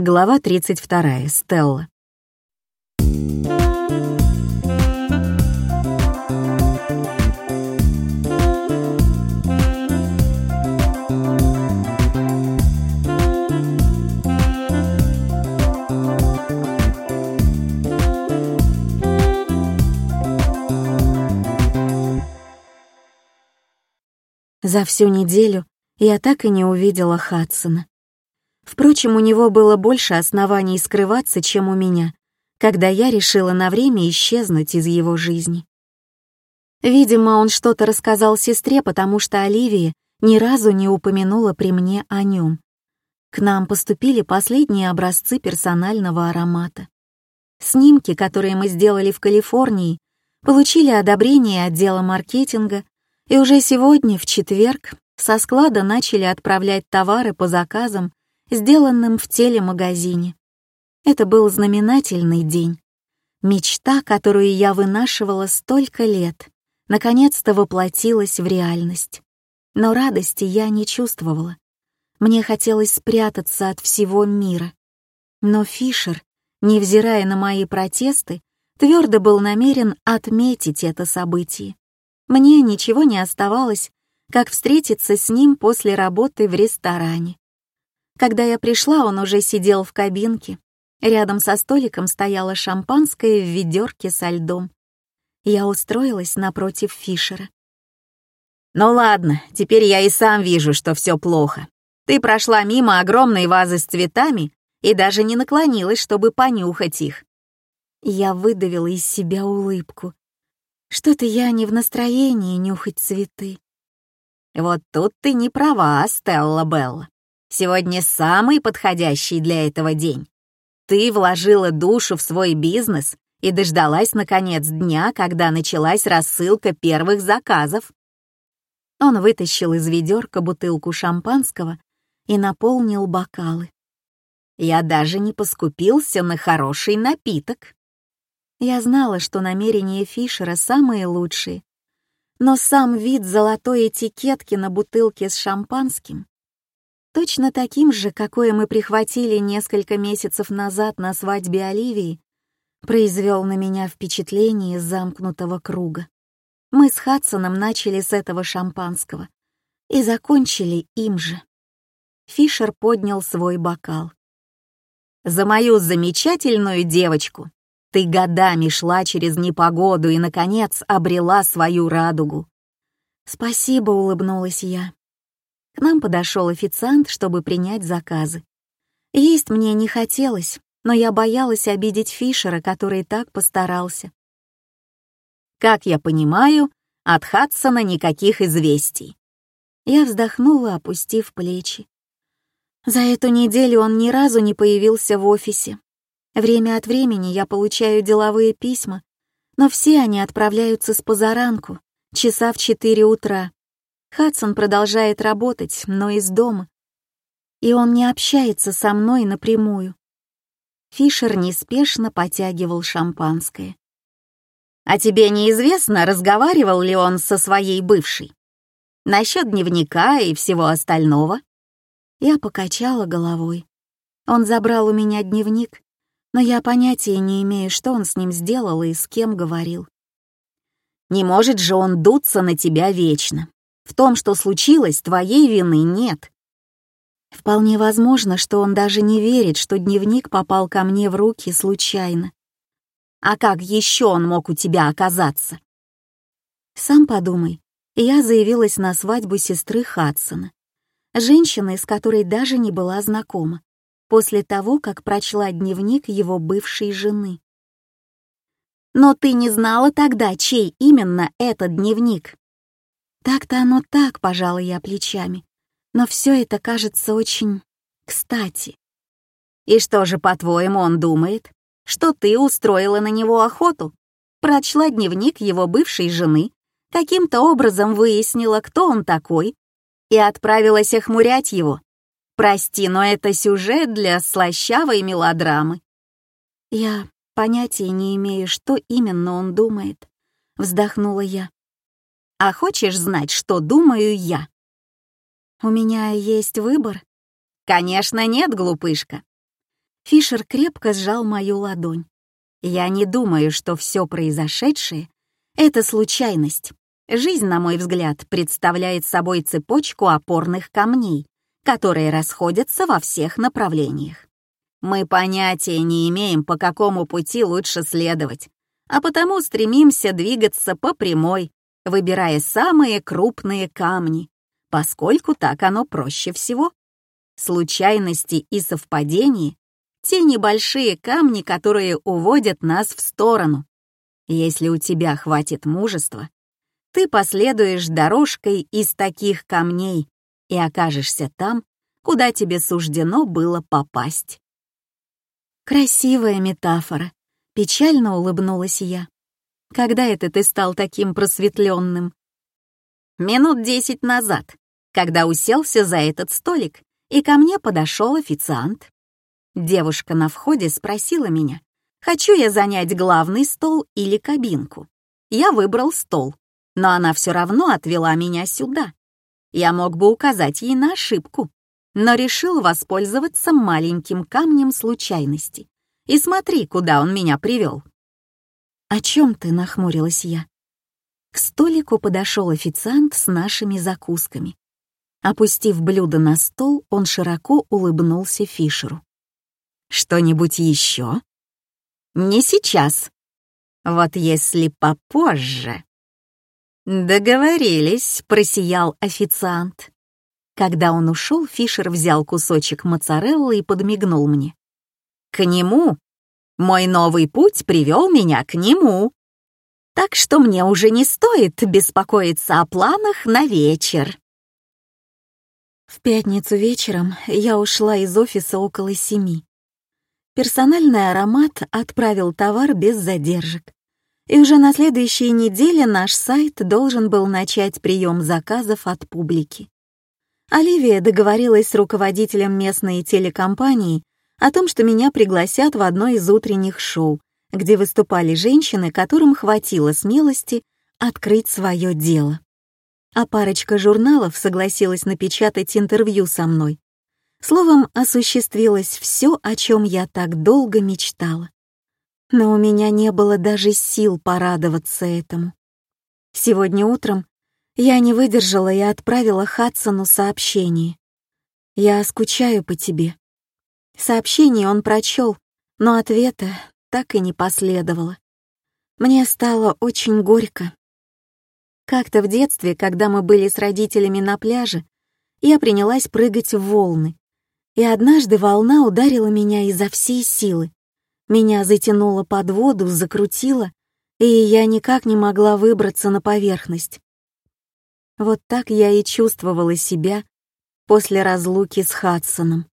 Глава 32. Стелла. За всю неделю я так и не увидела Хадсона. Впрочем, у него было больше оснований скрываться, чем у меня, когда я решила на время исчезнуть из его жизни. Видимо, он что-то рассказал сестре, потому что Оливия ни разу не упомянула при мне о нем. К нам поступили последние образцы персонального аромата. Снимки, которые мы сделали в Калифорнии, получили одобрение отдела маркетинга, и уже сегодня, в четверг, со склада начали отправлять товары по заказам сделанным в телемагазине. Это был знаменательный день. Мечта, которую я вынашивала столько лет, наконец-то воплотилась в реальность. Но радости я не чувствовала. Мне хотелось спрятаться от всего мира. Но Фишер, невзирая на мои протесты, твердо был намерен отметить это событие. Мне ничего не оставалось, как встретиться с ним после работы в ресторане. Когда я пришла, он уже сидел в кабинке. Рядом со столиком стояло шампанское в ведерке со льдом. Я устроилась напротив Фишера. «Ну ладно, теперь я и сам вижу, что все плохо. Ты прошла мимо огромной вазы с цветами и даже не наклонилась, чтобы понюхать их». Я выдавила из себя улыбку. Что-то я не в настроении нюхать цветы. «Вот тут ты не права, Стелла Белла. Сегодня самый подходящий для этого день. Ты вложила душу в свой бизнес и дождалась, наконец, дня, когда началась рассылка первых заказов. Он вытащил из ведерка бутылку шампанского и наполнил бокалы. Я даже не поскупился на хороший напиток. Я знала, что намерения Фишера самые лучшие, но сам вид золотой этикетки на бутылке с шампанским точно таким же, какое мы прихватили несколько месяцев назад на свадьбе Оливии, произвел на меня впечатление замкнутого круга. Мы с Хадсоном начали с этого шампанского и закончили им же. Фишер поднял свой бокал. «За мою замечательную девочку! Ты годами шла через непогоду и, наконец, обрела свою радугу!» «Спасибо», — улыбнулась я. К нам подошел официант, чтобы принять заказы. Есть мне не хотелось, но я боялась обидеть Фишера, который так постарался. «Как я понимаю, от Хадсона никаких известий». Я вздохнула, опустив плечи. За эту неделю он ни разу не появился в офисе. Время от времени я получаю деловые письма, но все они отправляются с позаранку, часа в четыре утра. Хадсон продолжает работать, но из дома. И он не общается со мной напрямую. Фишер неспешно потягивал шампанское. «А тебе неизвестно, разговаривал ли он со своей бывшей? Насчет дневника и всего остального?» Я покачала головой. Он забрал у меня дневник, но я понятия не имею, что он с ним сделал и с кем говорил. «Не может же он дуться на тебя вечно. В том, что случилось, твоей вины нет. Вполне возможно, что он даже не верит, что дневник попал ко мне в руки случайно. А как еще он мог у тебя оказаться? Сам подумай, я заявилась на свадьбу сестры Хадсона, женщины, с которой даже не была знакома, после того, как прочла дневник его бывшей жены. Но ты не знала тогда, чей именно этот дневник. Так-то оно так, пожалуй, я плечами. Но все это кажется очень кстати. И что же, по-твоему, он думает? Что ты устроила на него охоту? Прочла дневник его бывшей жены, каким-то образом выяснила, кто он такой, и отправилась охмурять его. Прости, но это сюжет для слащавой мелодрамы. Я понятия не имею, что именно он думает, вздохнула я. А хочешь знать, что думаю я? У меня есть выбор? Конечно, нет, глупышка. Фишер крепко сжал мою ладонь. «Я не думаю, что все произошедшее — это случайность. Жизнь, на мой взгляд, представляет собой цепочку опорных камней, которые расходятся во всех направлениях. Мы понятия не имеем, по какому пути лучше следовать, а потому стремимся двигаться по прямой, выбирая самые крупные камни, поскольку так оно проще всего. Случайности и совпадения — те небольшие камни, которые уводят нас в сторону. Если у тебя хватит мужества, ты последуешь дорожкой из таких камней и окажешься там, куда тебе суждено было попасть. Красивая метафора. Печально улыбнулась я. Когда это ты стал таким просветленным? Минут десять назад, когда уселся за этот столик, и ко мне подошел официант. Девушка на входе спросила меня, хочу я занять главный стол или кабинку. Я выбрал стол, но она все равно отвела меня сюда. Я мог бы указать ей на ошибку, но решил воспользоваться маленьким камнем случайности. И смотри, куда он меня привел. «О чем ты?» — нахмурилась я. К столику подошел официант с нашими закусками. Опустив блюдо на стол, он широко улыбнулся Фишеру. «Что-нибудь еще?» «Не сейчас. Вот если попозже...» «Договорились», — просиял официант. Когда он ушел, Фишер взял кусочек моцареллы и подмигнул мне. «К нему! Мой новый путь привел меня к нему!» Так что мне уже не стоит беспокоиться о планах на вечер. В пятницу вечером я ушла из офиса около семи. Персональный аромат отправил товар без задержек. И уже на следующей неделе наш сайт должен был начать прием заказов от публики. Оливия договорилась с руководителем местной телекомпании о том, что меня пригласят в одно из утренних шоу, где выступали женщины, которым хватило смелости открыть свое дело. А парочка журналов согласилась напечатать интервью со мной. Словом, осуществилось все, о чем я так долго мечтала. Но у меня не было даже сил порадоваться этому. Сегодня утром я не выдержала и отправила Хадсону сообщение. «Я скучаю по тебе». Сообщение он прочел, но ответа так и не последовало. Мне стало очень горько. Как-то в детстве, когда мы были с родителями на пляже, я принялась прыгать в волны. И однажды волна ударила меня изо всей силы. Меня затянуло под воду, закрутило, и я никак не могла выбраться на поверхность. Вот так я и чувствовала себя после разлуки с Хадсоном.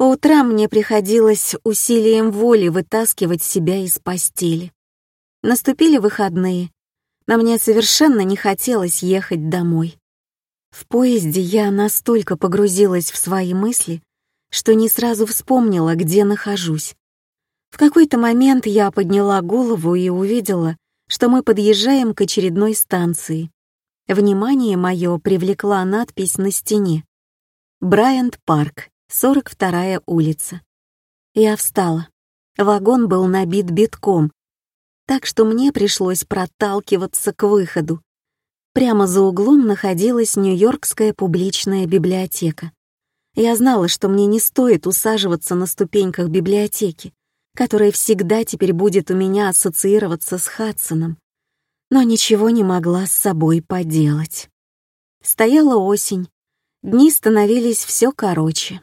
По утрам мне приходилось усилием воли вытаскивать себя из постели. Наступили выходные, но мне совершенно не хотелось ехать домой. В поезде я настолько погрузилась в свои мысли, что не сразу вспомнила, где нахожусь. В какой-то момент я подняла голову и увидела, что мы подъезжаем к очередной станции. Внимание мое привлекла надпись на стене. Брайант Парк, 42-я улица. Я встала. Вагон был набит битком, так что мне пришлось проталкиваться к выходу. Прямо за углом находилась Нью-Йоркская публичная библиотека. Я знала, что мне не стоит усаживаться на ступеньках библиотеки, которая всегда теперь будет у меня ассоциироваться с Хадсоном но ничего не могла с собой поделать. Стояла осень, дни становились все короче,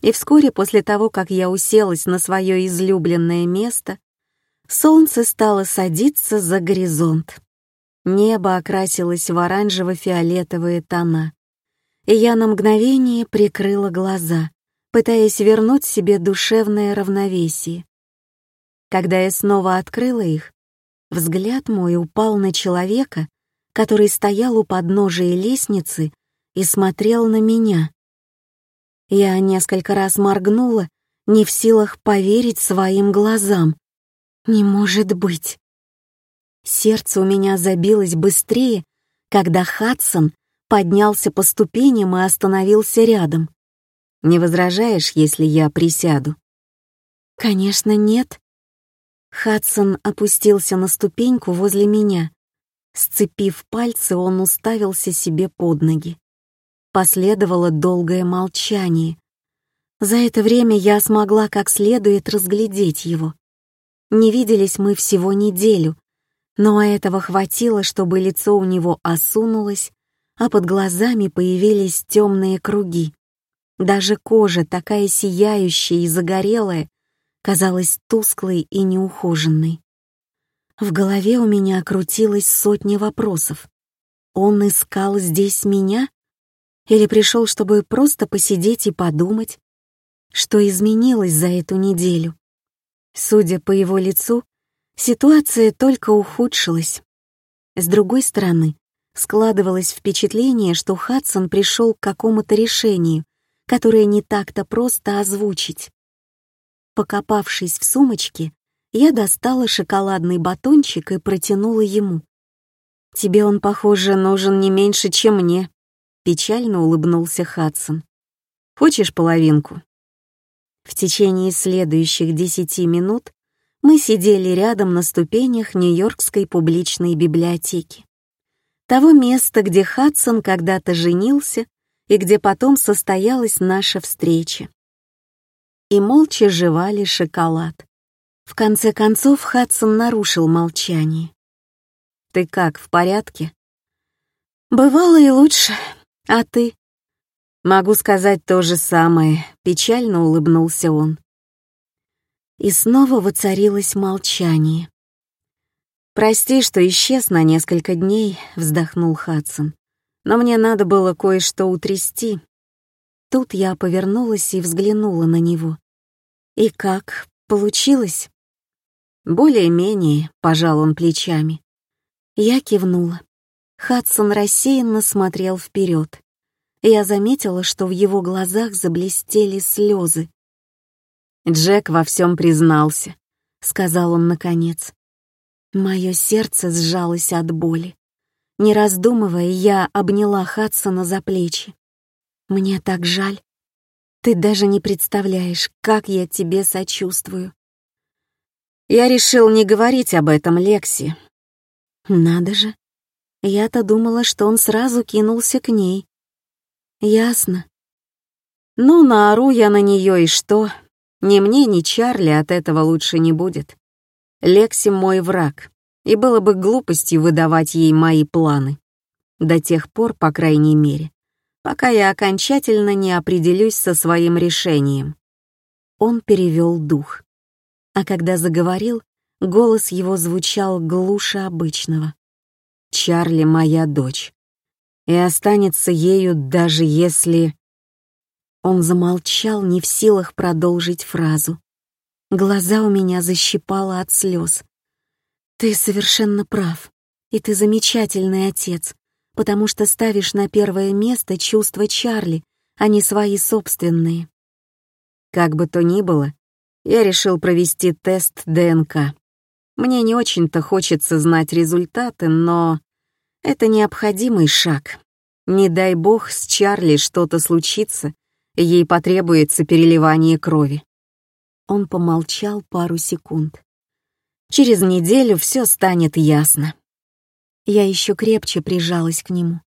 и вскоре после того, как я уселась на свое излюбленное место, солнце стало садиться за горизонт. Небо окрасилось в оранжево-фиолетовые тона, и я на мгновение прикрыла глаза, пытаясь вернуть себе душевное равновесие. Когда я снова открыла их, Взгляд мой упал на человека, который стоял у подножия лестницы и смотрел на меня. Я несколько раз моргнула, не в силах поверить своим глазам. Не может быть. Сердце у меня забилось быстрее, когда Хадсон поднялся по ступеням и остановился рядом. «Не возражаешь, если я присяду?» «Конечно, нет». Хадсон опустился на ступеньку возле меня. Сцепив пальцы, он уставился себе под ноги. Последовало долгое молчание. За это время я смогла как следует разглядеть его. Не виделись мы всего неделю, но этого хватило, чтобы лицо у него осунулось, а под глазами появились темные круги. Даже кожа, такая сияющая и загорелая, казалась тусклой и неухоженной. В голове у меня крутилось сотни вопросов. Он искал здесь меня? Или пришел, чтобы просто посидеть и подумать, что изменилось за эту неделю? Судя по его лицу, ситуация только ухудшилась. С другой стороны, складывалось впечатление, что Хадсон пришел к какому-то решению, которое не так-то просто озвучить. Покопавшись в сумочке, я достала шоколадный батончик и протянула ему. «Тебе он, похоже, нужен не меньше, чем мне», — печально улыбнулся Хадсон. «Хочешь половинку?» В течение следующих десяти минут мы сидели рядом на ступенях Нью-Йоркской публичной библиотеки. Того места, где Хадсон когда-то женился и где потом состоялась наша встреча. И молча жевали шоколад. В конце концов Хадсон нарушил молчание. «Ты как, в порядке?» «Бывало и лучше. А ты?» «Могу сказать то же самое», — печально улыбнулся он. И снова воцарилось молчание. «Прости, что исчез на несколько дней», — вздохнул Хадсон. «Но мне надо было кое-что утрясти». Тут я повернулась и взглянула на него. «И как? Получилось?» «Более-менее», — пожал он плечами. Я кивнула. Хадсон рассеянно смотрел вперед. Я заметила, что в его глазах заблестели слезы. «Джек во всем признался», — сказал он наконец. Мое сердце сжалось от боли. Не раздумывая, я обняла Хадсона за плечи. «Мне так жаль. Ты даже не представляешь, как я тебе сочувствую. Я решил не говорить об этом Лекси. Надо же. Я-то думала, что он сразу кинулся к ней. Ясно. Ну, наору я на нее и что? Ни мне, ни Чарли от этого лучше не будет. Лекси мой враг, и было бы глупостью выдавать ей мои планы. До тех пор, по крайней мере, пока я окончательно не определюсь со своим решением. Он перевел дух а когда заговорил, голос его звучал глуше обычного. «Чарли — моя дочь, и останется ею, даже если...» Он замолчал, не в силах продолжить фразу. Глаза у меня защипало от слез. «Ты совершенно прав, и ты замечательный отец, потому что ставишь на первое место чувства Чарли, а не свои собственные». Как бы то ни было, я решил провести тест ДНК. Мне не очень-то хочется знать результаты, но это необходимый шаг. Не дай бог с Чарли что-то случится, ей потребуется переливание крови. Он помолчал пару секунд. Через неделю все станет ясно. Я еще крепче прижалась к нему.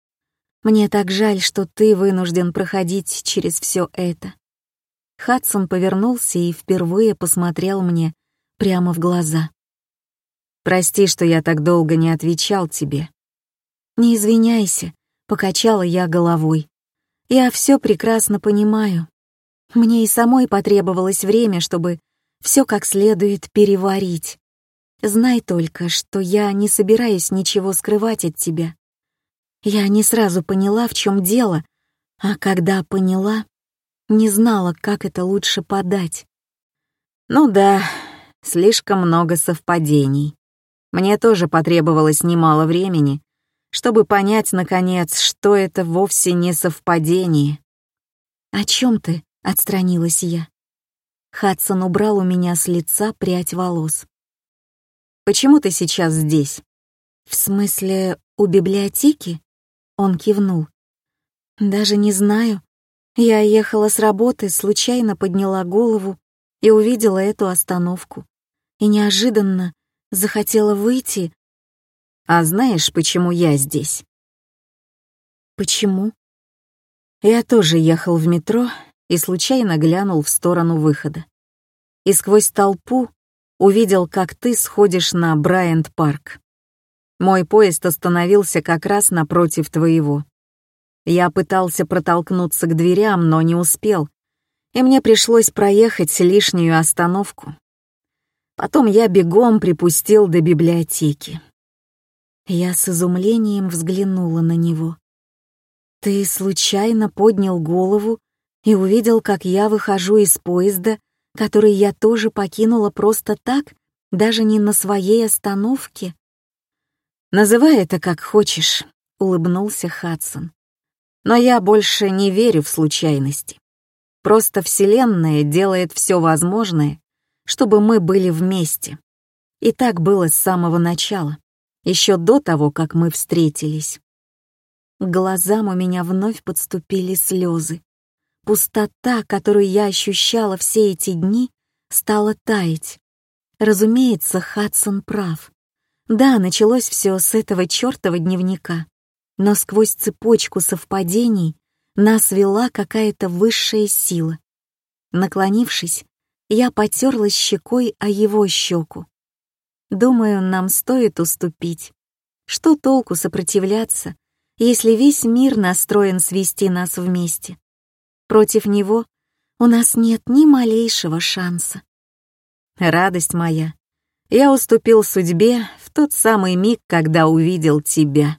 Мне так жаль, что ты вынужден проходить через все это. Хадсон повернулся и впервые посмотрел мне прямо в глаза. «Прости, что я так долго не отвечал тебе». «Не извиняйся», — покачала я головой. «Я все прекрасно понимаю. Мне и самой потребовалось время, чтобы все как следует переварить. Знай только, что я не собираюсь ничего скрывать от тебя. Я не сразу поняла, в чем дело, а когда поняла, не знала, как это лучше подать. Ну да, слишком много совпадений. Мне тоже потребовалось немало времени, чтобы понять, наконец, что это вовсе не совпадение. «О чем ты?» — отстранилась я. Хадсон убрал у меня с лица прядь волос. «Почему ты сейчас здесь?» «В смысле, у библиотеки?» Он кивнул. «Даже не знаю. Я ехала с работы, случайно подняла голову и увидела эту остановку. И неожиданно захотела выйти. А знаешь, почему я здесь? Почему? Я тоже ехал в метро и случайно глянул в сторону выхода. И сквозь толпу увидел, как ты сходишь на Брайант-парк. Мой поезд остановился как раз напротив твоего. Я пытался протолкнуться к дверям, но не успел, и мне пришлось проехать лишнюю остановку. Потом я бегом припустил до библиотеки. Я с изумлением взглянула на него. «Ты случайно поднял голову и увидел, как я выхожу из поезда, который я тоже покинула просто так, даже не на своей остановке?» «Называй это как хочешь», — улыбнулся Хадсон. «Но я больше не верю в случайности. Просто Вселенная делает все возможное, чтобы мы были вместе. И так было с самого начала, еще до того, как мы встретились. К глазам у меня вновь подступили слезы. Пустота, которую я ощущала все эти дни, стала таять. Разумеется, Хадсон прав. Да, началось все с этого чертова дневника, но сквозь цепочку совпадений нас вела какая-то высшая сила. Наклонившись, я потерлась щекой о его щеку. Думаю, нам стоит уступить. Что толку сопротивляться, если весь мир настроен свести нас вместе. Против него у нас нет ни малейшего шанса. Радость моя, я уступил судьбе в тот самый миг, когда увидел тебя.